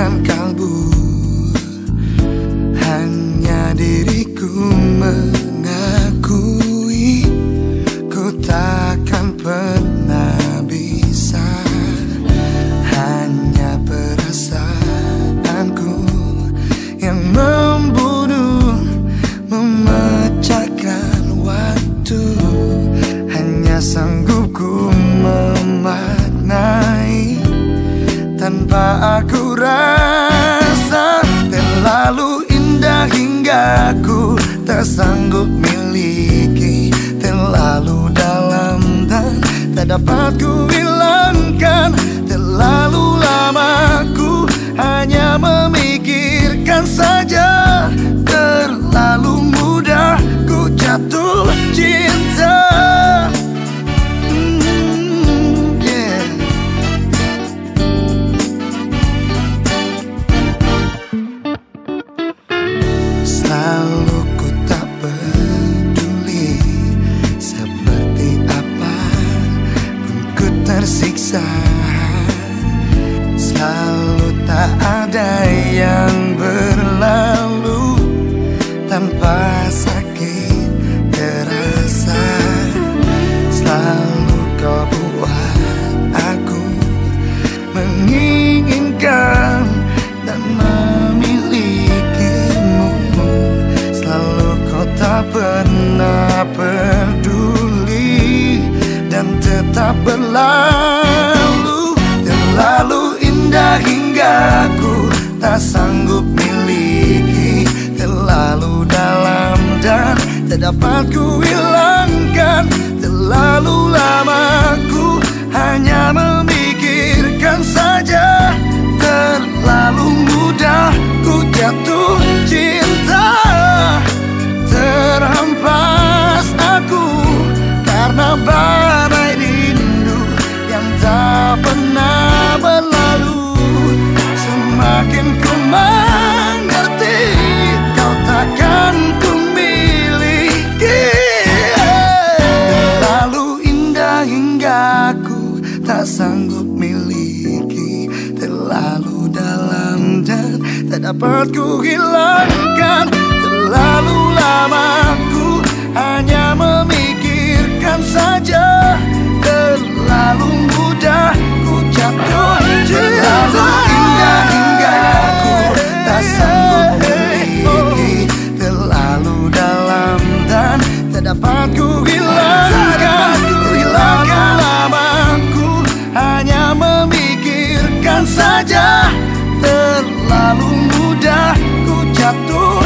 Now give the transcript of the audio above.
takkan kalbu Hanya diriku mengakui Ku takkan pernah bisa. Hanya perasaanku Yang membunuh Memecahkan waktu. Hanya sanggup ku memaknai tanpa aku rasa Terlalu indah hingga ku tak sanggup miliki. Terlalu dalam dan tak dapat ku hilangkan tersiksa. Selalu tak ada yang berlalu Tanpa sakit Tetap berlalu Terlalu indah hingga aku tak sanggup miliki. Terlalu dalam dan tak dapat ku hilangkan. Terlalu lama ku hanya memikirkan saja. Terlalu mudah ku jatuh cinta. Terhempas aku karena badai dapat ku hilangkan. Terlalu lama ku hanya memikirkan saja. Terlalu mudah ku jatuh Terlalu indah hingga ku tak sanggup memiliki Terlalu dalam dan tak dapat ku hilangkan. Terlalu lama ku hanya memikirkan saja. Terlalu tudo